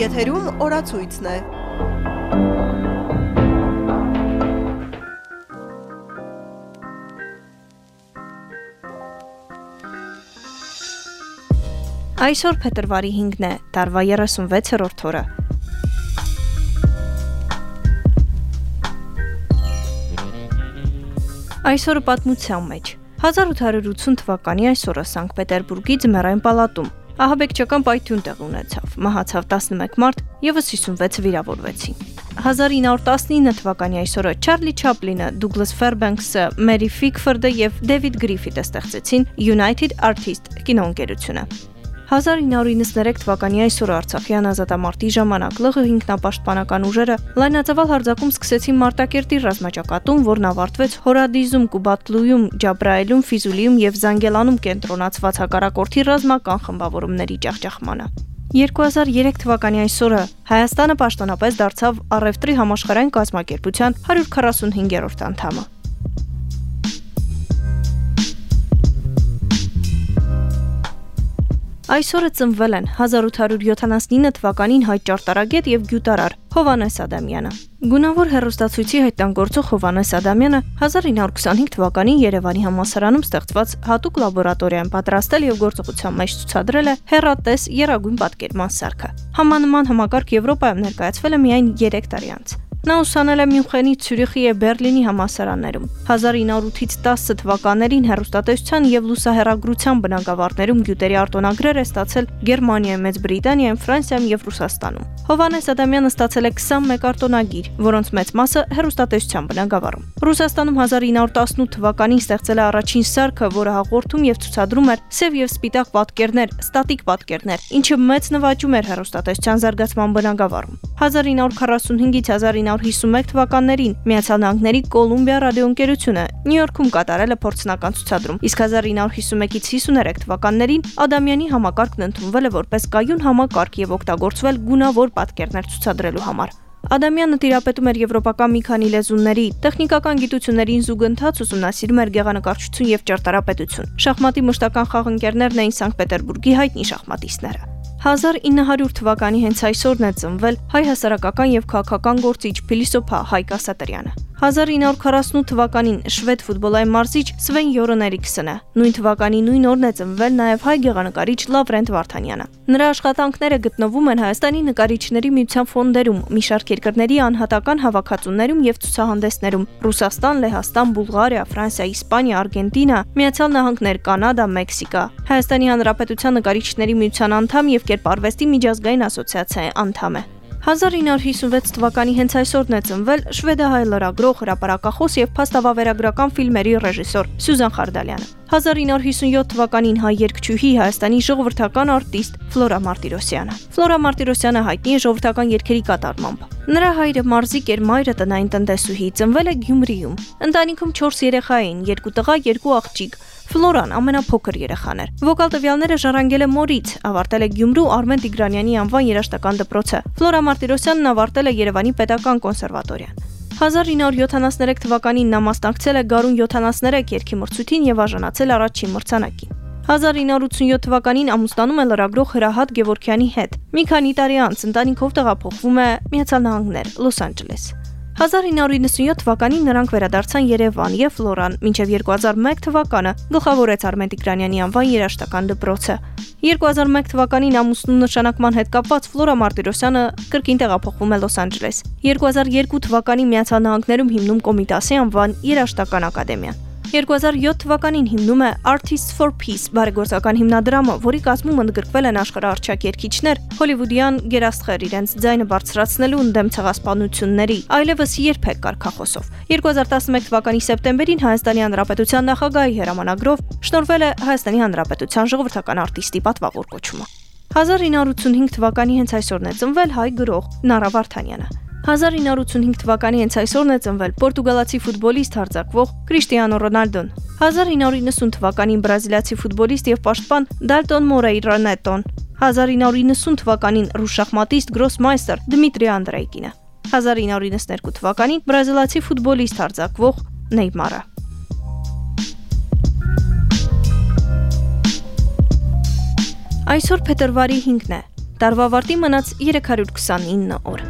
Եթերում օրացույցն է։ Այսօր փետրվարի 5-ն է, տարվա 36-րդ օրը։ Այսօրը պատմության մեջ 1880 թվականի այսօրը Սանկտ Պետերբուրգի Ձմեռային պալատում ահաբեկչական պայթյուն տեղ ունեցավ։ Մահացավ 11 մարդ, եւս 56 վիրավորվեցին։ 1919 թվականի այսօրը Չարլի Չապլինը, Դուգլաս Ֆերբենքսը, Մերի Ֆիքֆորդը եւ Դեվիդ Գրիֆիթը ստեղծեցին United Artist կինոընկերությունը։ 1993 թվականի այսօրը Արցախյան ազատամարտի ժամանակ ԼՂ ինքնապաշտպանական ուժերը լայնածավալ հարձակում սկսեցին Մարտակերտի ռազմաճակատում, որն ավարտվեց Հորադիզում, Կուբատլույում, Ջաբրայելում, Ֆիզուլիում եւ Զանգելանում կենտրոնացված հակառակորդի ռազմական խմբավորումների ջախջախմանը։ 2003 թվականի այսօրը Հայաստանը պաշտոնապես դարձավ առևտրի համաշխարհային կազմակերպության 145-րդ անդամը։ Այսօրը ծնվել են 1879 թվականին հայ ճարտարագետ եւ գյուտարար Հովանես Ադամյանը։ Գունավոր հերոստացույցի հայտնագործող Հովանես Ադամյանը 1925 թվականին Երևանի համալսարանում ստեղծված հատուկ լաբորատորիայում պատրաստել եւ գործողության մեջ ցուցադրել է հերատես երագույն պատկերման սարքը։ Համանման համակարգ Եվրոպայում ներկայացվել է միայն 3 տարի անց։ Նա ուսանել է Մյունխենի, Ցյուրիխի եւ Բերլինի համալսարաններում։ 1908-ից 10 թվականներին հերոստատեսության եւ լուսահեռագրության բնագավառներում գյուտերի արտոնագրեր է ստացել Գերմանիայում, Մեծ Բրիտանիայում, Ֆրանսիայում եւ Ռուսաստանում։ Հովանես Ադամյանը ստացել է 21 արտոնագիր, որոնց մեծ մասը հերոստատեսության բնագավառում։ Ռուսաստանում 1918 թվականին ստեղծել է առաջին սարքը, որը հաղորդում եւ ցուցադրում էր սև եւ սպիտակ պատկերներ, ստատիկ պատկերներ, ինչը մեծ նվաճում էր հերոստատեսության զարգացման բնագավառում։ 1945-ից 1951 թվականներին Միացյալ Նահանգների Կոլումբիա ռադիոընկերությունը Նյու Յորքում կատարել է փորձնական ցուցադրում, իսկ 1951-ից 53 թվականներին Ադամյանի համակարգն ընդունվել է որպես կայուն համակարգ եւ օգտագործվել գունավոր պատկերներ ցուցադրելու համար։ Ադամյանը տիրապետում էր եվրոպական մի քանի լեզուների, տեխնիկական գիտություններին զուգընթաց ուսումնասիրում էր գեղանկարչություն եւ ճարտարապետություն։ Շախմատի մշտական խաղընկերներն էին Սանկտ Պետերբուրգի հայտնի շախմատիստները։ 1900 թվականի հենց այսօրն է ծնվել հայ հասարակական եւ քաղաքական գործիչ փիլիսոփա Հայկ Ասատրյանը։ 1948 թվականին շվեդ ֆուտբոլային մարզիչ Սվեն Յորոն Էրիքսոնը։ Նույն թվականի նույն օրն է ծնվել նաև հայ գեղանկարիչ Լավրենտ Վարդանյանը։ Նրա աշխատանքները գտնվում են Հայաստանի նկարիչների միության ֆոնդերում, մի շարք երկրների անհատական հավաքածուներում եւ ցուցահանդեսներում՝ Ռուսաստան, Լեհաստան, Բուլղարիա, Ֆրանսիա, Իսպանիա, Արգենտինա, Միացյալ Նահանգներ, Կանադա, Մեքսիկա։ Հայաստանի Հանրապետության նկարիչների միության անդամ եւ Կերպարվեստի միջազգային ասոցիացիայի անդամ է։ 1956 թվականի հենց այսօրն է ծնվել շվեդահայ լրագրող, հրապարակախոս եւ փաստավավերագրական ֆիլմերի ռեժիսոր Սյուզան Խարդալյանը։ 1957 թվականին հայ երգչուհի Հայաստանի ժողովրդական արտիստ Ֆլորա Մարտիրոսյանը։ Ֆլորա Մարտիրոսյանը հայտնի է ժողովրդական երգերի կատարմամբ։ Նրա հայրը Մարզիկ էր, մայրը տնային տնտեսուհի, ծնվել է Գյումրիում։ Ընտանիքում 4 երեխա էին՝ երկու տղա, երկու աղջիկ։ Ֆլորան ամենափոքր երեխան էր։ Վոկալ տվյալները ժառանգել է մորից, ավարտել է Գյումրու Արմեն Տիգրանյանի անվան երաժշտական դպրոցը։ Ֆլորա Մարտիրոսյանն ավարտել է Երևանի Պետական կոնսերվատորիան։ 1973 թվականին նա մասնակցել է Գարուն 73 երգի մրցույթին եւ արժանացել առաջին մրցանակին։ 1987 թվականին ամուսնանում է լրագրող Հրահատ Գևորքյանի հետ։ Մի քանի տարի անց ընտանիքով տեղափոխվում է Միացյալ Նահանգներ, Լոս Անջելես։ 1997 թվականին նրանք վերադարձան Երևան եւ Ֆլորան, մինչեւ 2001 թվականը գլխավորեց Արմեն Տիգրանյանի անվան երաժշտական դպրոցը։ 2001 թվականին ամուսնու նշանակման հետ կապված Ֆլորա Մարտիրոսյանը կրկին տեղափոխվում է Լոս Անջելես։ 2002 թվականին Միացյալ Նահանգներում հիմնում Կոմիտասի անվան երաժշտական ակադեմիան։ 2007 թվականին հիմնում է Artists for Peace բարեգործական հիմնադրամը, որի կազմում ընդգրկվել են աշխարհարչակ երգիչներ, հոլիվուդյան գերաստղեր իրենց ձայնը բարձրացնելու ընդդեմ ցեղասպանությունների, այլևս երբեք կարկախոսով։ 2011 թվականի սեպտեմբերին Հայաստանի Հանրապետության նախագահի հրամանագրով շնորհվել է Հայաստանի Հանրապետության ժողովրդական արտիստի պատվավոր կոչումը։ 1985 թվականի հենց այսօրն է ծնվել հայ գրող Նարա Վարդանյանը։ 1985 թվականի հենց այսօրն է ծնվել Պորտուգալացի ֆուտբոլիստ հարձակվող Կրիշտիանո Ռոնալդոն։ 1990 թվականին բրազիլիացի ֆուտբոլիստ եւ պաշտպան Դալտոն Մորեյրա Նետոն։ 1990 թվականին ռուս շախմատիստ գրոսմայստեր Դմիտրի Անդրեյկինը։ 1992 թվականին բրազիլացի ֆուտբոլիստ հարձակվող Նեյմարը։ Այսօր փետրվարի 5-ն է։ Տարվա վարտի մնաց 329 օր։